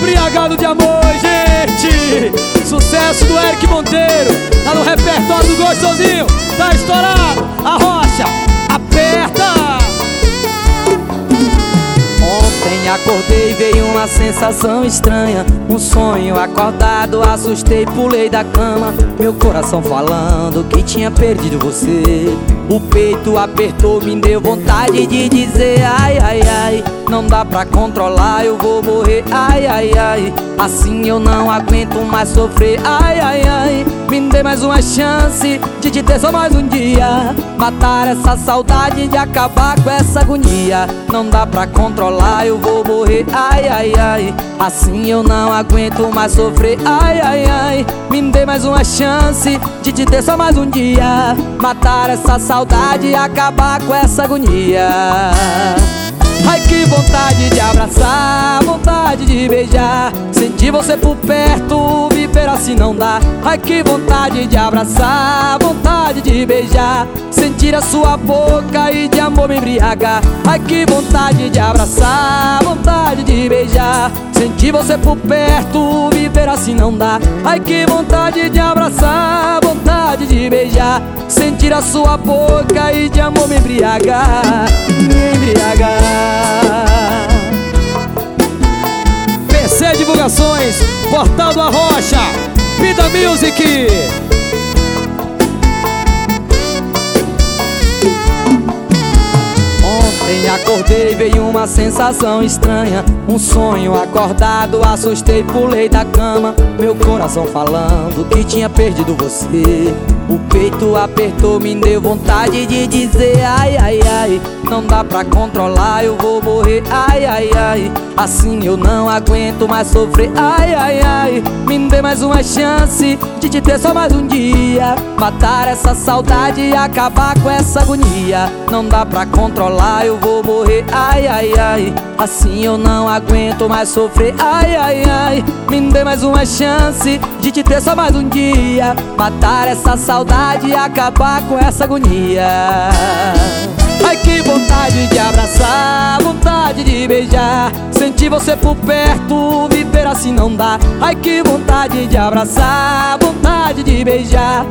Embriagado de amor, gente. Sucesso do Eric Monteiro. Tá no repertório do gostosinho. Tá estourado. A rocha Aperta. Ontem acordei veio uma sensação estranha. Um sonho acordado, assustei, pulei da cama. Meu coração falando que tinha perdido você. O peito apertou, me deu vontade de dizer Ai, ai, ai, dá pra controlar, eu vou morrer. Ai, ai, ai, assim eu não aguento mais sofrer. Ai, ai, ai, me dê mais uma chance de te ter só mais um dia. Matar essa saudade de acabar com essa agonia. Não dá pra controlar, eu vou morrer. Ai, ai, ai, assim eu não aguento mais sofrer. Ai, ai, ai, me dê mais uma chance de te ter só mais um dia. Matar essa saudade e acabar com essa agonia Ai que vontade de abraçar, vontade de beijar. Sentir você por perto, viver assim não dá. Ai que vontade de abraçar, vontade de beijar. Sentir a sua boca e de amor me embriagar. Ai que vontade de abraçar, vontade de beijar. Sentir você por perto, viver assim não dá. Ai que vontade de abraçar, vontade de beijar. Sentir a sua boca e de amor me embriagar Me embriagar Divulgações Portal do Arrocha Vida Music. Ontem acordei, veio uma sensação estranha Um sonho acordado, assustei, pulei da cama Meu coração falando que tinha perdido você O peito apertou, me deu vontade de dizer Ai, ai, ai, não dá pra controlar, eu vou morrer. Ai, ai, ai, assim eu não aguento mais sofrer. Ai, ai, ai, me dê mais uma chance de te ter só mais um dia. Matar essa saudade e acabar com essa agonia. Não dá pra controlar, eu vou morrer Ai, ai, ai, assim eu não aguento mais sofrer. Ai, ai, ai, me dê mais uma chance de te ter só mais um dia. Matar essa saudade e acabar com essa agonia. Ai que vontade de abraçar, vontade de beijar. Sentir você por perto, viver assim não dá. Ai que vontade de abraçar, vontade de beijar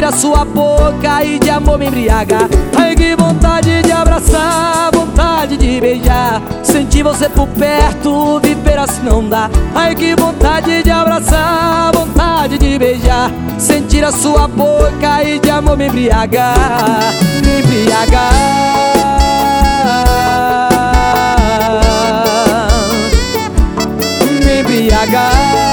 a sua boca e de amor me embriagar Ai que vontade de abraçar, vontade de beijar. Sentir você por perto, viver assim não dá. Ai que vontade de abraçar, vontade de beijar. Sentir a sua boca e de amor me embriagar Me embriagar Me embriagar